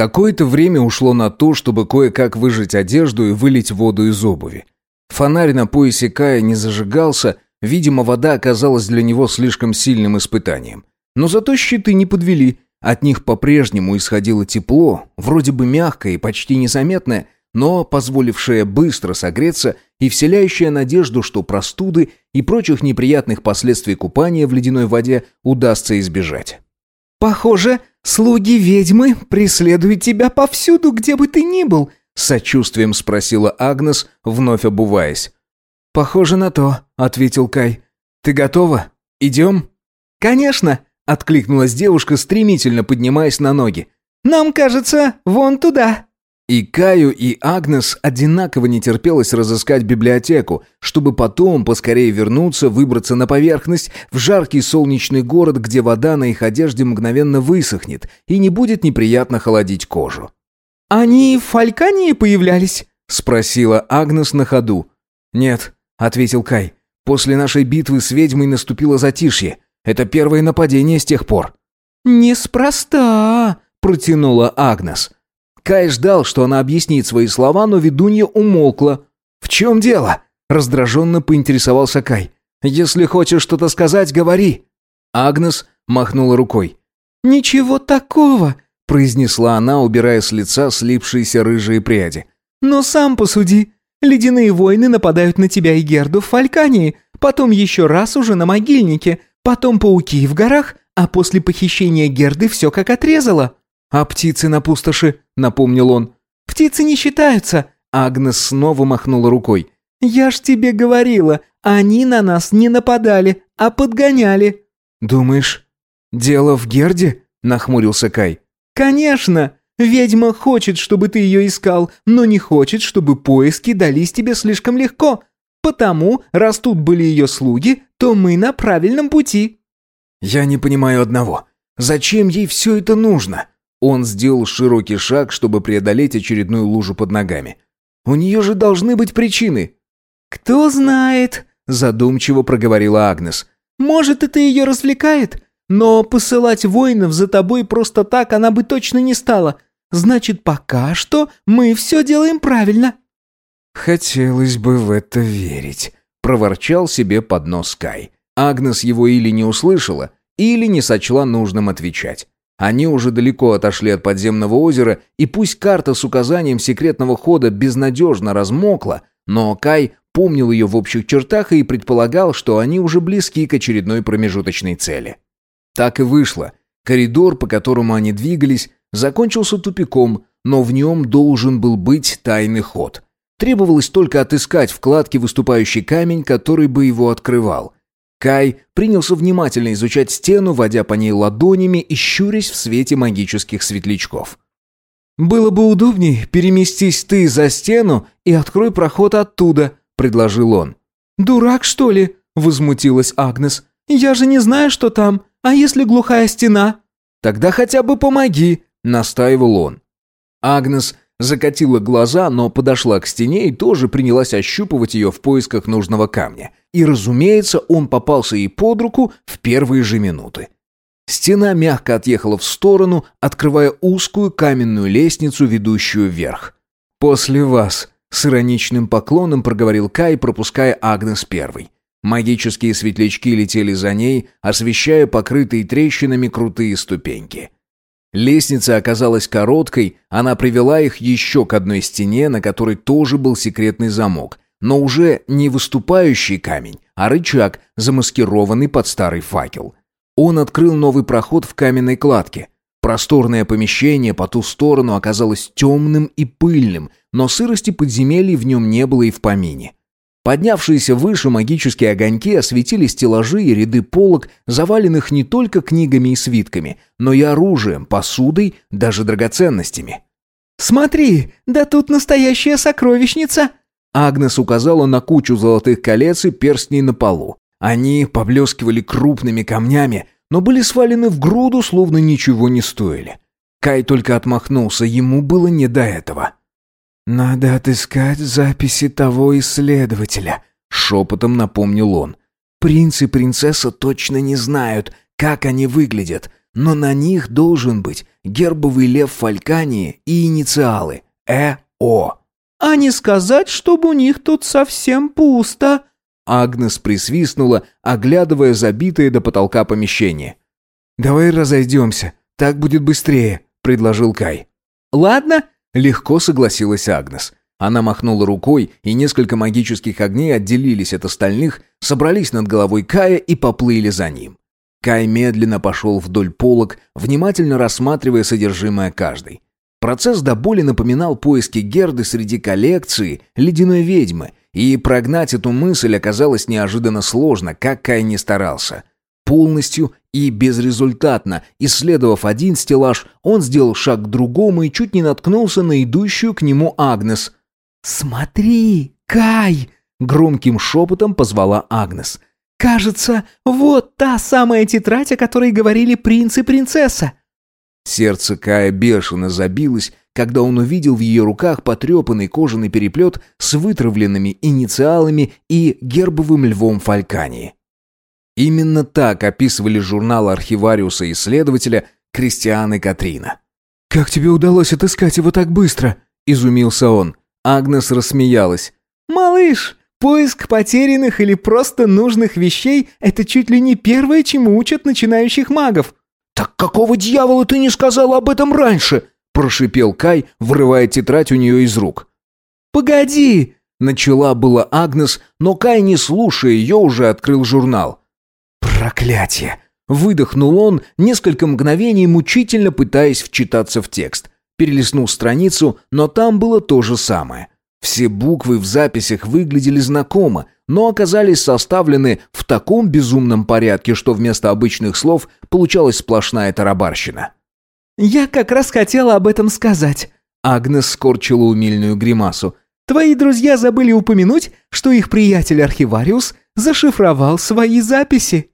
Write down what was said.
Какое-то время ушло на то, чтобы кое-как выжать одежду и вылить воду из обуви. Фонарь на поясе Кая не зажигался, видимо, вода оказалась для него слишком сильным испытанием. Но зато щиты не подвели, от них по-прежнему исходило тепло, вроде бы мягкое и почти незаметное, но позволившее быстро согреться и вселяющее надежду, что простуды и прочих неприятных последствий купания в ледяной воде удастся избежать. «Похоже, слуги ведьмы преследуют тебя повсюду, где бы ты ни был», с сочувствием спросила Агнес, вновь обуваясь. «Похоже на то», — ответил Кай. «Ты готова? Идем?» «Конечно», — откликнулась девушка, стремительно поднимаясь на ноги. «Нам кажется, вон туда». И Каю, и Агнес одинаково не терпелось разыскать библиотеку, чтобы потом поскорее вернуться, выбраться на поверхность, в жаркий солнечный город, где вода на их одежде мгновенно высохнет и не будет неприятно холодить кожу. «Они в Фалькании появлялись?» — спросила Агнес на ходу. «Нет», — ответил Кай. «После нашей битвы с ведьмой наступило затишье. Это первое нападение с тех пор». «Неспроста», — протянула Агнес. Кай ждал, что она объяснит свои слова, но ведунья умолкла. «В чем дело?» — раздраженно поинтересовался Кай. «Если хочешь что-то сказать, говори». Агнес махнула рукой. «Ничего такого», — произнесла она, убирая с лица слипшиеся рыжие пряди. «Но сам посуди. Ледяные войны нападают на тебя и Герду в Фалькании, потом еще раз уже на могильнике, потом пауки в горах, а после похищения Герды все как отрезало». «А птицы на пустоши?» — напомнил он. «Птицы не считаются!» Агнес снова махнула рукой. «Я ж тебе говорила, они на нас не нападали, а подгоняли». «Думаешь, дело в Герде?» — нахмурился Кай. «Конечно! Ведьма хочет, чтобы ты ее искал, но не хочет, чтобы поиски дались тебе слишком легко. Потому, раз тут были ее слуги, то мы на правильном пути». «Я не понимаю одного. Зачем ей все это нужно?» Он сделал широкий шаг, чтобы преодолеть очередную лужу под ногами. «У нее же должны быть причины!» «Кто знает», — задумчиво проговорила Агнес. «Может, это ее развлекает? Но посылать воинов за тобой просто так она бы точно не стала. Значит, пока что мы все делаем правильно». «Хотелось бы в это верить», — проворчал себе под нос Кай. Агнес его или не услышала, или не сочла нужным отвечать. Они уже далеко отошли от подземного озера, и пусть карта с указанием секретного хода безнадежно размокла, но Кай помнил ее в общих чертах и предполагал, что они уже близки к очередной промежуточной цели. Так и вышло. Коридор, по которому они двигались, закончился тупиком, но в нем должен был быть тайный ход. Требовалось только отыскать вкладки выступающий камень, который бы его открывал – Кай принялся внимательно изучать стену, водя по ней ладонями и щурясь в свете магических светлячков. «Было бы удобней, переместись ты за стену и открой проход оттуда», — предложил он. «Дурак, что ли?» — возмутилась Агнес. «Я же не знаю, что там. А если глухая стена?» «Тогда хотя бы помоги», — настаивал он. Агнес закатила глаза, но подошла к стене и тоже принялась ощупывать ее в поисках нужного камня. И, разумеется, он попался ей под руку в первые же минуты. Стена мягко отъехала в сторону, открывая узкую каменную лестницу, ведущую вверх. «После вас», — с ироничным поклоном проговорил Кай, пропуская Агнес первой. Магические светлячки летели за ней, освещая покрытые трещинами крутые ступеньки. Лестница оказалась короткой, она привела их еще к одной стене, на которой тоже был секретный замок, но уже не выступающий камень, а рычаг, замаскированный под старый факел. Он открыл новый проход в каменной кладке. Просторное помещение по ту сторону оказалось темным и пыльным, но сырости подземелий в нем не было и в помине. Поднявшиеся выше магические огоньки осветили стеллажи и ряды полок, заваленных не только книгами и свитками, но и оружием, посудой, даже драгоценностями. «Смотри, да тут настоящая сокровищница!» Агнес указала на кучу золотых колец и перстней на полу. Они поблескивали крупными камнями, но были свалены в груду, словно ничего не стоили. Кай только отмахнулся, ему было не до этого. «Надо отыскать записи того исследователя», — шепотом напомнил он. «Принц и принцесса точно не знают, как они выглядят, но на них должен быть гербовый лев Фалькании и инициалы Э.О. «А не сказать, чтобы у них тут совсем пусто», Агнес присвистнула, оглядывая забитое до потолка помещение. «Давай разойдемся, так будет быстрее», — предложил Кай. «Ладно», — легко согласилась Агнес. Она махнула рукой, и несколько магических огней отделились от остальных, собрались над головой Кая и поплыли за ним. Кай медленно пошел вдоль полок, внимательно рассматривая содержимое каждой. Процесс до боли напоминал поиски Герды среди коллекции «Ледяной ведьмы», и прогнать эту мысль оказалось неожиданно сложно, как Кай не старался. Полностью и безрезультатно исследовав один стеллаж, он сделал шаг к другому и чуть не наткнулся на идущую к нему Агнес. «Смотри, Кай!» — громким шепотом позвала Агнес. «Кажется, вот та самая тетрадь, о которой говорили принц и принцесса». Сердце Кая бешено забилось, когда он увидел в ее руках потрепанный кожаный переплет с вытравленными инициалами и гербовым львом Фалькании. Именно так описывали журнал архивариуса-исследователя Кристиан и Катрина. «Как тебе удалось отыскать его так быстро?» – изумился он. Агнес рассмеялась. «Малыш, поиск потерянных или просто нужных вещей – это чуть ли не первое, чему учат начинающих магов». «Так какого дьявола ты не сказала об этом раньше?» – прошипел Кай, вырывая тетрадь у нее из рук. «Погоди!» – начала была Агнес, но Кай, не слушая ее, уже открыл журнал. «Проклятие!» – выдохнул он, несколько мгновений мучительно пытаясь вчитаться в текст – перелистнул страницу, но там было то же самое. Все буквы в записях выглядели знакомо, но оказались составлены в таком безумном порядке, что вместо обычных слов получалась сплошная тарабарщина. «Я как раз хотела об этом сказать», — Агнес скорчила умильную гримасу. «Твои друзья забыли упомянуть, что их приятель-архивариус зашифровал свои записи».